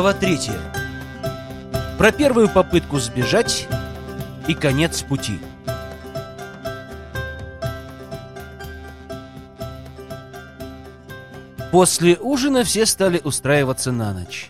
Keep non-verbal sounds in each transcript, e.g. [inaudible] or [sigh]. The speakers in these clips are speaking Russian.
Глава третья. Про первую попытку сбежать и конец пути. После ужина все стали устраиваться на ночь.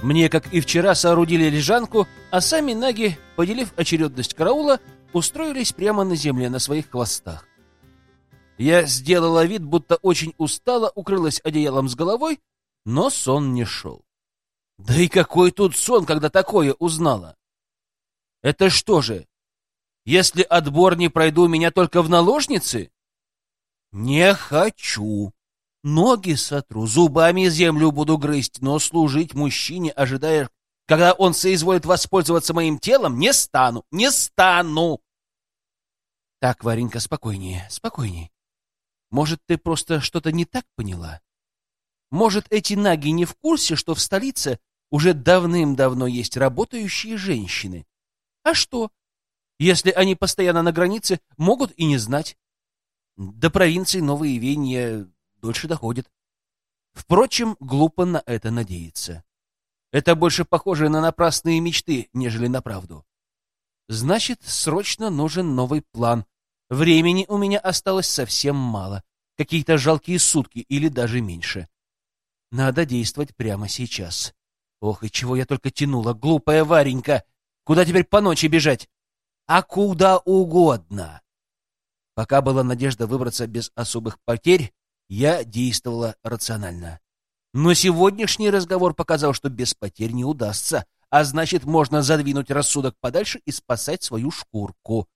Мне, как и вчера, соорудили лежанку, а сами наги, поделив очередность караула, устроились прямо на земле на своих хвостах. Я сделала вид, будто очень устала, укрылась одеялом с головой, но сон не шел. Да и какой тут сон, когда такое узнала? Это что же, если отбор не пройду, меня только в наложницы? Не хочу. Ноги сотру, зубами землю буду грызть, но служить мужчине, ожидая, когда он соизволит воспользоваться моим телом, не стану, не стану. Так, Варенька, спокойнее, спокойнее. Может, ты просто что-то не так поняла? Может, эти наги не в курсе, что в столице уже давным-давно есть работающие женщины? А что, если они постоянно на границе, могут и не знать? До провинции новые веяния дольше доходит. Впрочем, глупо на это надеяться. Это больше похоже на напрасные мечты, нежели на правду. Значит, срочно нужен новый план. Времени у меня осталось совсем мало. Какие-то жалкие сутки или даже меньше. Надо действовать прямо сейчас. Ох, и чего я только тянула, глупая Варенька! Куда теперь по ночи бежать? А куда угодно. Пока была надежда выбраться без особых потерь, я действовала рационально. Но сегодняшний разговор показал, что без потерь не удастся, а значит, можно задвинуть рассудок подальше и спасать свою шкурку.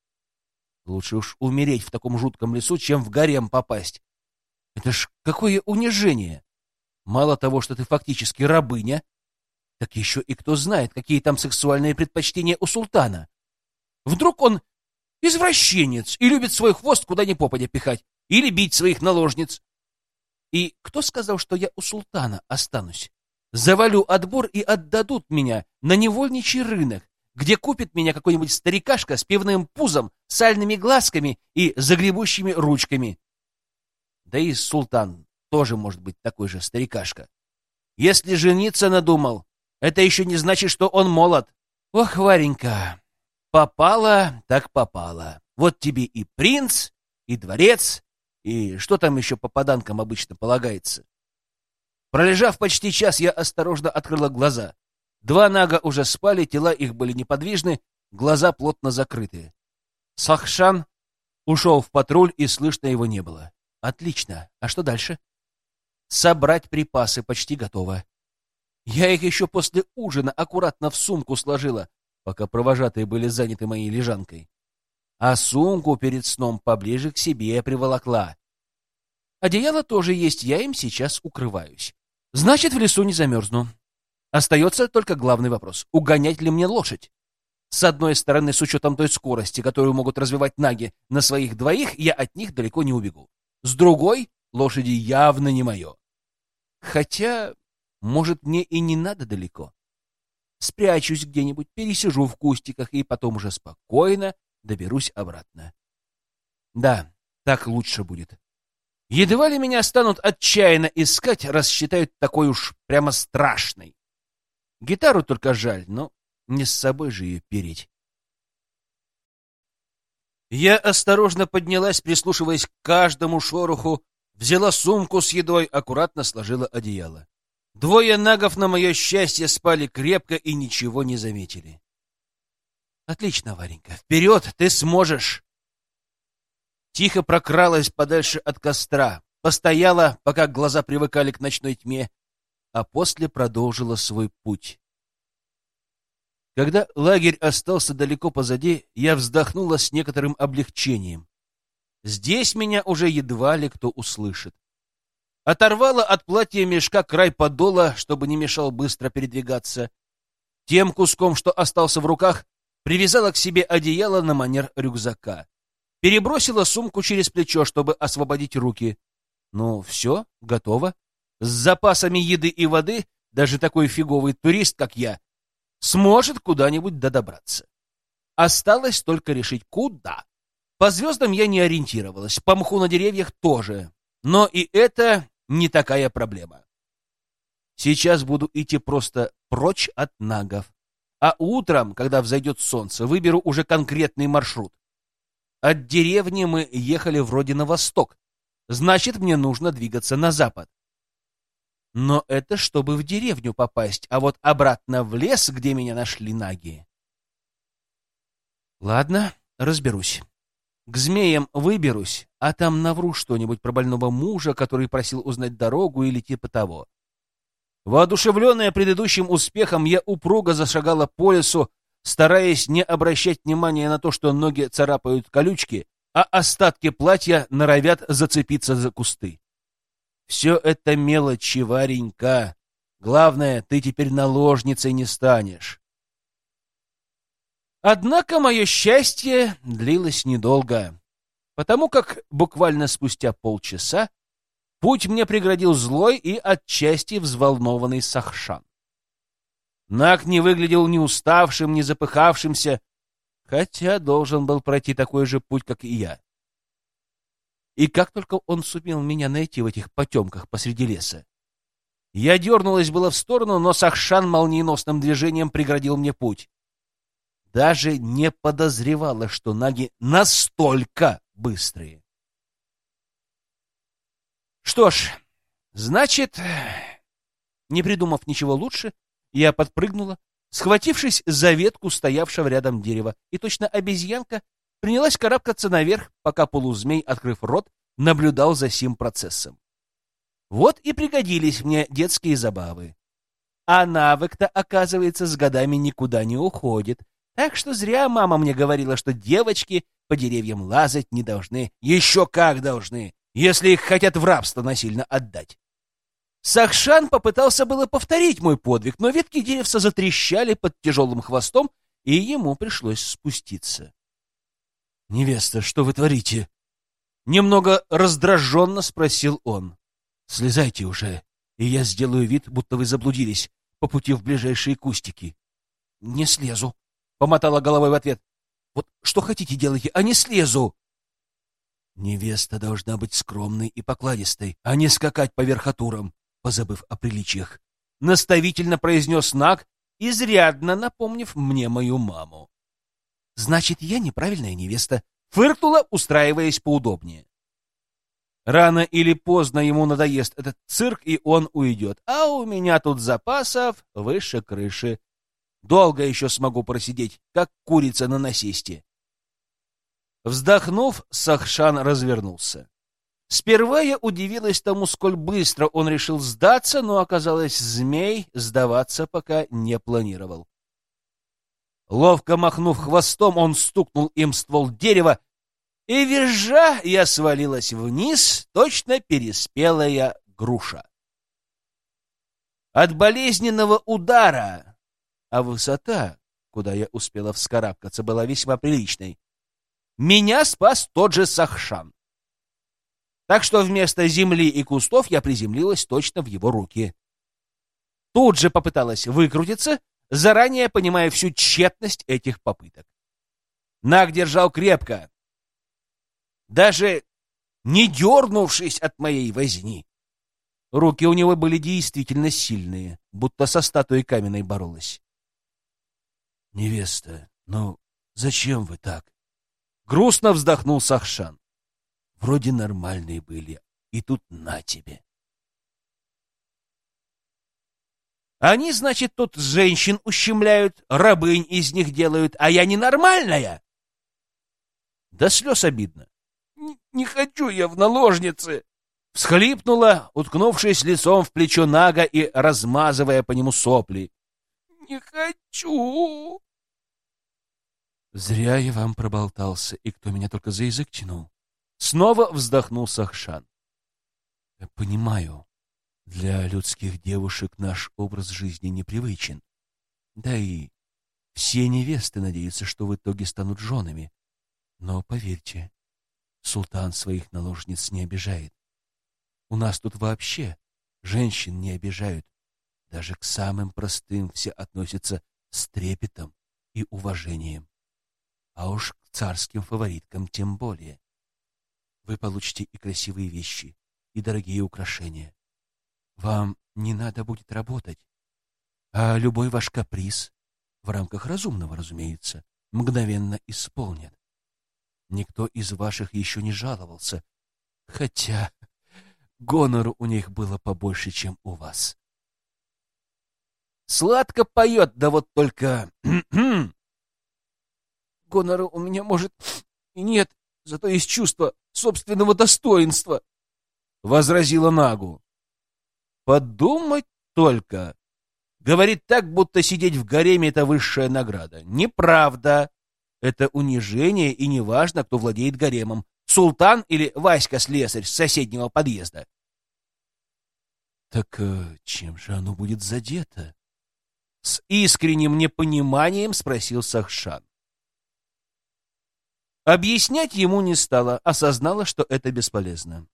Лучше уж умереть в таком жутком лесу, чем в гарем попасть. Это ж какое унижение! Мало того, что ты фактически рабыня, так еще и кто знает, какие там сексуальные предпочтения у султана. Вдруг он извращенец и любит свой хвост куда ни попадя пихать или бить своих наложниц. И кто сказал, что я у султана останусь? Завалю отбор и отдадут меня на невольничий рынок, где купит меня какой-нибудь старикашка с пивным пузом, сальными глазками и загребущими ручками. Да и султан тоже может быть такой же старикашка. Если жениться надумал, это еще не значит, что он молод. Ох, Варенька, попала так попала. Вот тебе и принц, и дворец, и что там еще попаданкам обычно полагается? Пролежав почти час, я осторожно открыла глаза. Два нага уже спали, тела их были неподвижны, глаза плотно закрыты. Сахшан ушел в патруль, и слышно его не было. Отлично. А что дальше? Собрать припасы почти готово. Я их еще после ужина аккуратно в сумку сложила, пока провожатые были заняты моей лежанкой а сумку перед сном поближе к себе приволокла. Одеяло тоже есть, я им сейчас укрываюсь. Значит, в лесу не замерзну. Остается только главный вопрос — угонять ли мне лошадь? С одной стороны, с учетом той скорости, которую могут развивать наги на своих двоих, я от них далеко не убегу. С другой, лошади явно не мое. Хотя, может, мне и не надо далеко. Спрячусь где-нибудь, пересижу в кустиках и потом уже спокойно доберусь обратно. Да, так лучше будет. Едва ли меня станут отчаянно искать, раз считают такой уж прямо страшной. Гитару только жаль, но не с собой же ее переть. Я осторожно поднялась, прислушиваясь к каждому шороху, взяла сумку с едой, аккуратно сложила одеяло. Двое нагов, на мое счастье, спали крепко и ничего не заметили. Отлично, Варенька. Вперед, ты сможешь. Тихо прокралась подальше от костра, постояла, пока глаза привыкали к ночной тьме, а после продолжила свой путь. Когда лагерь остался далеко позади, я вздохнула с некоторым облегчением. Здесь меня уже едва ли кто услышит. Оторвала от платья мешка край подола, чтобы не мешал быстро передвигаться. Тем куском, что остался в руках, привязала к себе одеяло на манер рюкзака. Перебросила сумку через плечо, чтобы освободить руки. Ну, все, готово. С запасами еды и воды даже такой фиговый турист, как я, сможет куда-нибудь додобраться. Осталось только решить, куда. По звездам я не ориентировалась, по мху на деревьях тоже. Но и это не такая проблема. Сейчас буду идти просто прочь от нагов. А утром, когда взойдет солнце, выберу уже конкретный маршрут. От деревни мы ехали вроде на восток. Значит, мне нужно двигаться на запад. Но это чтобы в деревню попасть, а вот обратно в лес, где меня нашли наги. Ладно, разберусь. К змеям выберусь, а там навру что-нибудь про больного мужа, который просил узнать дорогу или типа того. Воодушевленная предыдущим успехом, я упруго зашагала по лесу, стараясь не обращать внимания на то, что ноги царапают колючки, а остатки платья норовят зацепиться за кусты. Все это мелочи, Варенька. Главное, ты теперь наложницей не станешь. Однако мое счастье длилось недолго, потому как буквально спустя полчаса путь мне преградил злой и отчасти взволнованный Сахшан. Наг не выглядел ни уставшим, ни запыхавшимся, хотя должен был пройти такой же путь, как и я. И как только он сумел меня найти в этих потемках посреди леса, я дернулась было в сторону, но Сахшан молниеносным движением преградил мне путь. Даже не подозревала, что наги настолько быстрые. Что ж, значит, не придумав ничего лучше, я подпрыгнула, схватившись за ветку стоявшего рядом дерева, и точно обезьянка принялась карабкаться наверх, пока полузмей, открыв рот, наблюдал за сим процессом. Вот и пригодились мне детские забавы. А навык-то, оказывается, с годами никуда не уходит. Так что зря мама мне говорила, что девочки по деревьям лазать не должны. Еще как должны, если их хотят в рабство насильно отдать. Сахшан попытался было повторить мой подвиг, но ветки деревца затрещали под тяжелым хвостом, и ему пришлось спуститься. — Невеста, что вы творите? Немного раздраженно спросил он. — Слезайте уже, и я сделаю вид, будто вы заблудились по пути в ближайшие кустики. — Не слезу, — помотала головой в ответ. — Вот что хотите делайте, а не слезу. Невеста должна быть скромной и покладистой, а не скакать по верхотурам позабыв о приличиях, наставительно произнес Наг, изрядно напомнив мне мою маму. Значит, я неправильная невеста, фыркнула, устраиваясь поудобнее. Рано или поздно ему надоест этот цирк, и он уйдет. А у меня тут запасов выше крыши. Долго еще смогу просидеть, как курица на насесте. Вздохнув, Сахшан развернулся. Сперва я удивилась тому, сколь быстро он решил сдаться, но оказалось, змей сдаваться пока не планировал. Ловко махнув хвостом, он стукнул им ствол дерева, и, визжа, я свалилась вниз, точно переспелая груша. От болезненного удара, а высота, куда я успела вскарабкаться, была весьма приличной, меня спас тот же Сахшан. Так что вместо земли и кустов я приземлилась точно в его руки. Тут же попыталась выкрутиться, заранее понимая всю тщетность этих попыток. Наг держал крепко, даже не дернувшись от моей возни. Руки у него были действительно сильные, будто со статуей каменной боролась. — Невеста, ну зачем вы так? Грустно вздохнул Сахшан. Вроде нормальные были, и тут на тебе. Они, значит, тут женщин ущемляют, рабынь из них делают, а я ненормальная. Да слез обидно. Не, не хочу я в наложнице. Всхлипнула, уткнувшись лицом в плечо Нага и размазывая по нему сопли. Не хочу. Зря я вам проболтался, и кто меня только за язык тянул. Снова вздохнул Сахшан. Понимаю, для людских девушек наш образ жизни непривычен. Да и все невесты надеются, что в итоге станут женами. Но поверьте, султан своих наложниц не обижает. У нас тут вообще женщин не обижают. Даже к самым простым все относятся с трепетом и уважением. А уж к царским фавориткам тем более вы получите и красивые вещи, и дорогие украшения. Вам не надо будет работать, а любой ваш каприз, в рамках разумного, разумеется, мгновенно исполнят. Никто из ваших еще не жаловался, хотя гонору у них было побольше, чем у вас. Сладко поет, да вот только... [clears throat] Гонора у меня, может, и нет, зато есть чувство собственного достоинства, — возразила Нагу. Подумать только. Говорит так, будто сидеть в гареме — это высшая награда. Неправда. Это унижение, и неважно, кто владеет гаремом. Султан или Васька-слесарь с соседнего подъезда. Так э, чем же оно будет задето? С искренним непониманием спросил Сахшан. Объяснять ему не стала, осознала, что это бесполезно.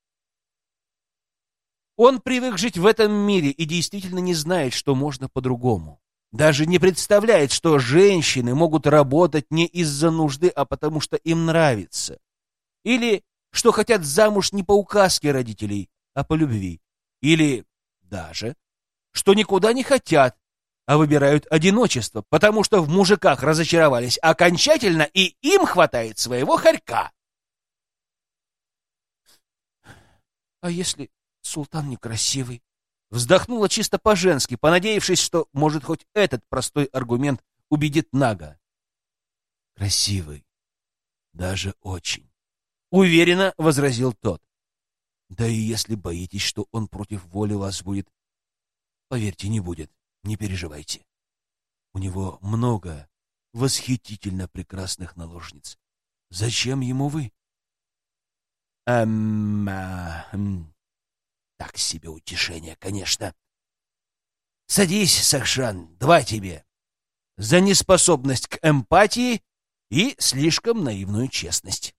Он привык жить в этом мире и действительно не знает, что можно по-другому. Даже не представляет, что женщины могут работать не из-за нужды, а потому что им нравится. Или что хотят замуж не по указке родителей, а по любви. Или даже, что никуда не хотят, а выбирают одиночество, потому что в мужиках разочаровались окончательно, и им хватает своего хорька. А если султан некрасивый. Вздохнула чисто по-женски, понадеявшись, что, может, хоть этот простой аргумент убедит Нага. Красивый. Даже очень. Уверенно возразил тот. Да и если боитесь, что он против воли вас будет, поверьте, не будет, не переживайте. У него много восхитительно прекрасных наложниц. Зачем ему вы? Эм, а, так себе утешение, конечно. Садись, Сахшан, два тебе. За неспособность к эмпатии и слишком наивную честность.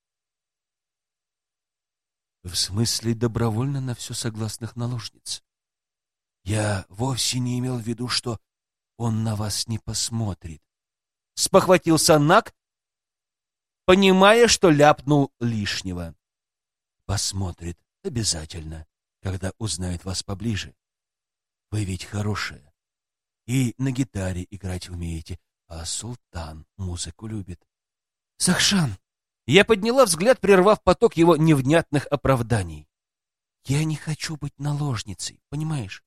В смысле добровольно на все согласных наложниц. Я вовсе не имел в виду, что он на вас не посмотрит. Спохватился Нак, понимая, что ляпнул лишнего. Посмотрит обязательно когда узнает вас поближе. Вы ведь хорошая. И на гитаре играть умеете, а султан музыку любит. Сахшан! Я подняла взгляд, прервав поток его невнятных оправданий. Я не хочу быть наложницей, понимаешь?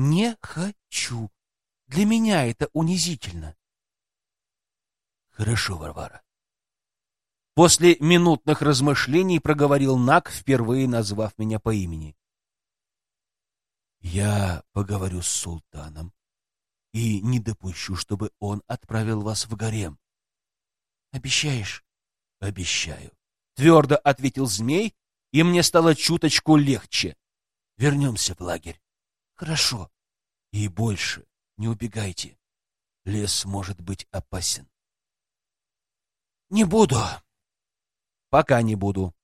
Не хочу. Для меня это унизительно. Хорошо, Варвара. После минутных размышлений проговорил Нак, впервые назвав меня по имени. Я поговорю с султаном и не допущу, чтобы он отправил вас в гарем. Обещаешь? Обещаю. Твердо ответил змей, и мне стало чуточку легче. Вернемся в лагерь. Хорошо. И больше не убегайте. Лес может быть опасен. Не буду. Пока не буду.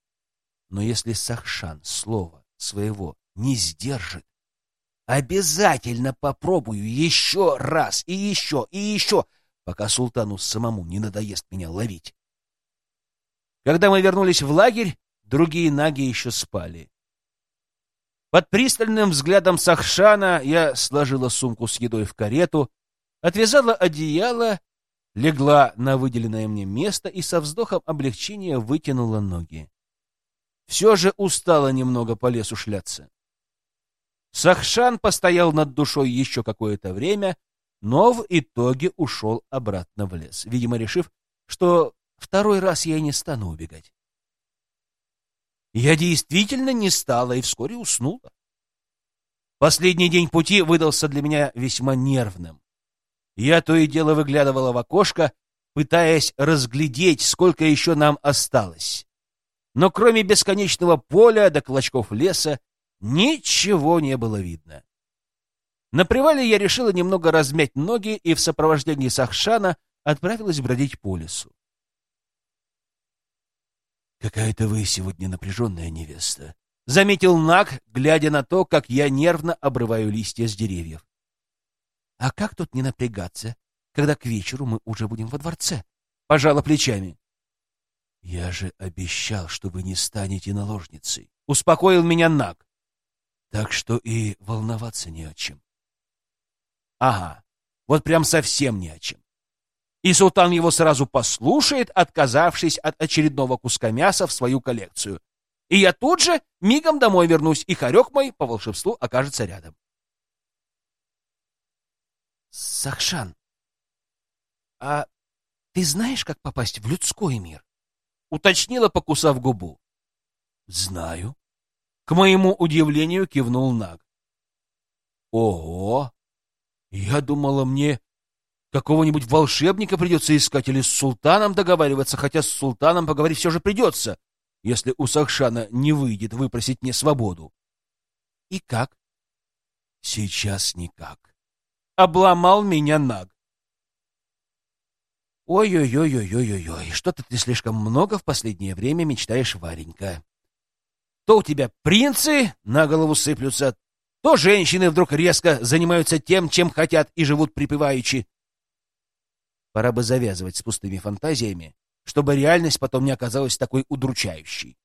Но если Сахшан слова своего не сдержит, Обязательно попробую еще раз и еще и еще, пока султану самому не надоест меня ловить. Когда мы вернулись в лагерь, другие наги еще спали. Под пристальным взглядом Сахшана я сложила сумку с едой в карету, отвязала одеяло, легла на выделенное мне место и со вздохом облегчения вытянула ноги. Все же устала немного по лесу шляться. Сахшан постоял над душой еще какое-то время, но в итоге ушел обратно в лес, видимо, решив, что второй раз я не стану убегать. Я действительно не стала и вскоре уснула. Последний день пути выдался для меня весьма нервным. Я то и дело выглядывала в окошко, пытаясь разглядеть, сколько еще нам осталось. Но кроме бесконечного поля до клочков леса Ничего не было видно. На привале я решила немного размять ноги и в сопровождении Сахшана отправилась бродить по лесу. «Какая-то вы сегодня напряженная невеста», — заметил Наг, глядя на то, как я нервно обрываю листья с деревьев. «А как тут не напрягаться, когда к вечеру мы уже будем во дворце?» — пожала плечами. «Я же обещал, что вы не станете наложницей», — успокоил меня Наг. Так что и волноваться не о чем. Ага, вот прям совсем не о чем. И султан его сразу послушает, отказавшись от очередного куска мяса в свою коллекцию. И я тут же мигом домой вернусь, и хорек мой по волшебству окажется рядом. Сахшан, а ты знаешь, как попасть в людской мир? Уточнила, покусав губу. Знаю. К моему удивлению кивнул Наг. Ого! Я думала, мне какого-нибудь волшебника придется искать или с султаном договариваться, хотя с султаном поговорить все же придется, если у Сахшана не выйдет выпросить мне свободу. И как? Сейчас никак. Обломал меня Наг. Ой-ой-ой-ой-ой-ой, что-то ты слишком много в последнее время мечтаешь, Варенька. То у тебя принцы на голову сыплются, то женщины вдруг резко занимаются тем, чем хотят и живут припеваючи. Пора бы завязывать с пустыми фантазиями, чтобы реальность потом не оказалась такой удручающей.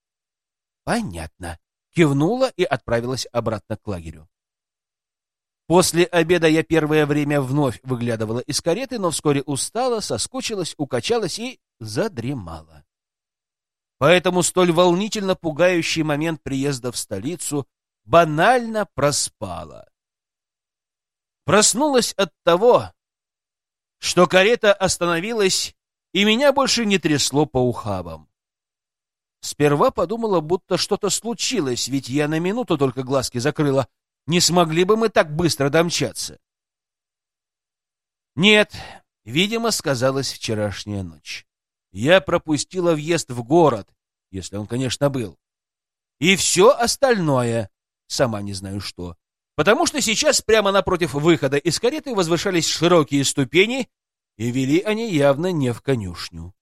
Понятно. Кивнула и отправилась обратно к лагерю. После обеда я первое время вновь выглядывала из кареты, но вскоре устала, соскучилась, укачалась и задремала. Поэтому столь волнительно пугающий момент приезда в столицу банально проспала. Проснулась от того, что карета остановилась, и меня больше не трясло по ухабам. Сперва подумала, будто что-то случилось, ведь я на минуту только глазки закрыла. Не смогли бы мы так быстро домчаться? Нет, видимо, сказалась вчерашняя ночь. Я пропустила въезд в город, если он, конечно, был. И все остальное, сама не знаю что. Потому что сейчас прямо напротив выхода из кареты возвышались широкие ступени, и вели они явно не в конюшню.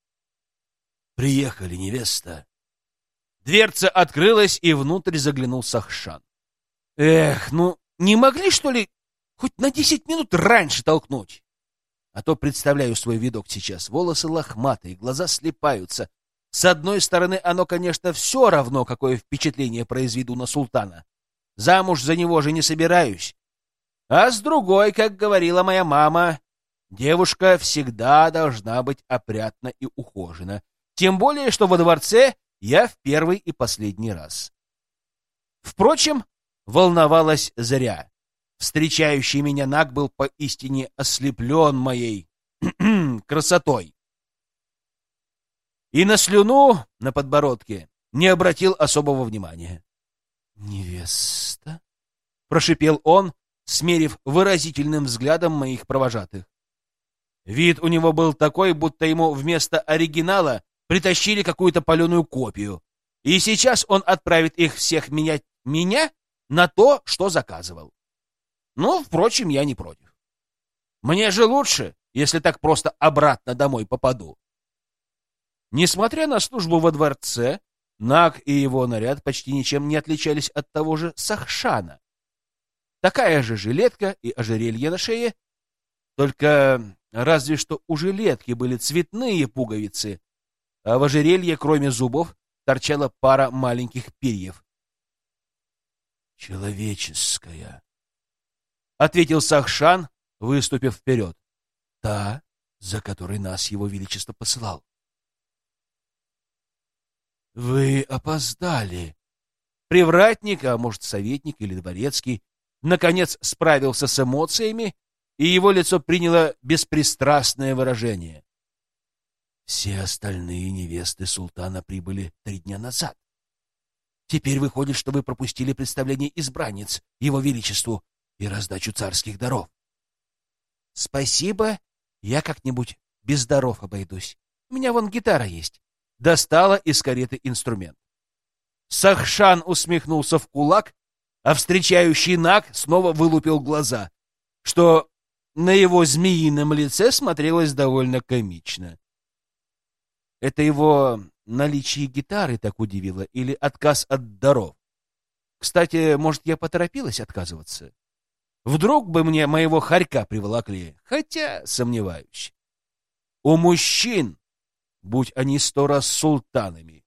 «Приехали, невеста!» Дверца открылась, и внутрь заглянул Сахшан. «Эх, ну не могли, что ли, хоть на десять минут раньше толкнуть?» А то представляю свой видок сейчас. Волосы лохматые, глаза слепаются. С одной стороны, оно, конечно, все равно, какое впечатление произведу на султана. Замуж за него же не собираюсь. А с другой, как говорила моя мама, девушка всегда должна быть опрятна и ухожена. Тем более, что во дворце я в первый и последний раз. Впрочем, волновалась зря. Встречающий меня Наг был поистине ослеплен моей [clears throat] красотой. И на слюну на подбородке не обратил особого внимания. «Невеста?» — прошипел он, смерив выразительным взглядом моих провожатых. Вид у него был такой, будто ему вместо оригинала притащили какую-то паленую копию. И сейчас он отправит их всех менять меня на то, что заказывал. Ну, впрочем, я не против. Мне же лучше, если так просто обратно домой попаду. Несмотря на службу во дворце, Наг и его наряд почти ничем не отличались от того же Сахшана. Такая же жилетка и ожерелье на шее, только разве что у жилетки были цветные пуговицы, а в ожерелье, кроме зубов, торчала пара маленьких перьев. «Человеческая», — ответил Сахшан, выступив вперед. «Та, за которой нас его величество посылал». «Вы опоздали». Привратник, а может, советник или дворецкий, наконец справился с эмоциями, и его лицо приняло беспристрастное выражение. Все остальные невесты султана прибыли три дня назад. Теперь выходит, что вы пропустили представление избранниц его величеству и раздачу царских даров. Спасибо, я как-нибудь без даров обойдусь. У меня вон гитара есть. Достала из кареты инструмент. Сахшан усмехнулся в кулак, а встречающий Наг снова вылупил глаза, что на его змеином лице смотрелось довольно комично. Это его наличие гитары так удивило или отказ от даров? Кстати, может, я поторопилась отказываться? Вдруг бы мне моего хорька приволокли, хотя сомневаюсь. У мужчин, будь они сто раз султанами,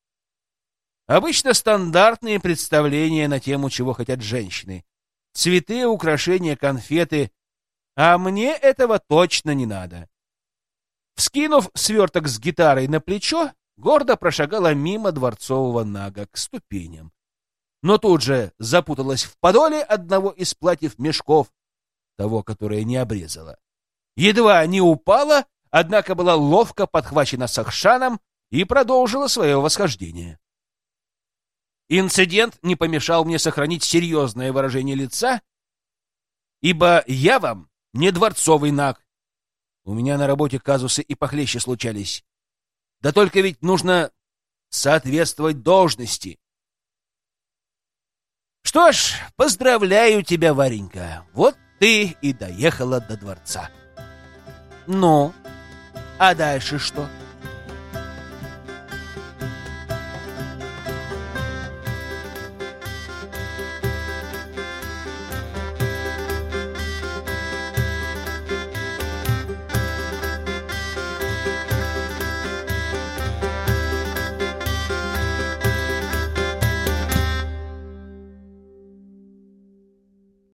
обычно стандартные представления на тему, чего хотят женщины, Цветы, украшения, конфеты. А мне этого точно не надо. Вскинув сверток с гитарой на плечо, гордо прошагала мимо дворцового нага к ступеням. Но тут же запуталась в подоле одного из платьев мешков, того, которое не обрезала. Едва не упала, однако была ловко подхвачена Сахшаном и продолжила свое восхождение. Инцидент не помешал мне сохранить серьезное выражение лица, ибо я вам не дворцовый наг. У меня на работе казусы и похлеще случались. Да только ведь нужно соответствовать должности. Что ж, поздравляю тебя, Варенька. Вот ты и доехала до дворца. Ну, а дальше что? —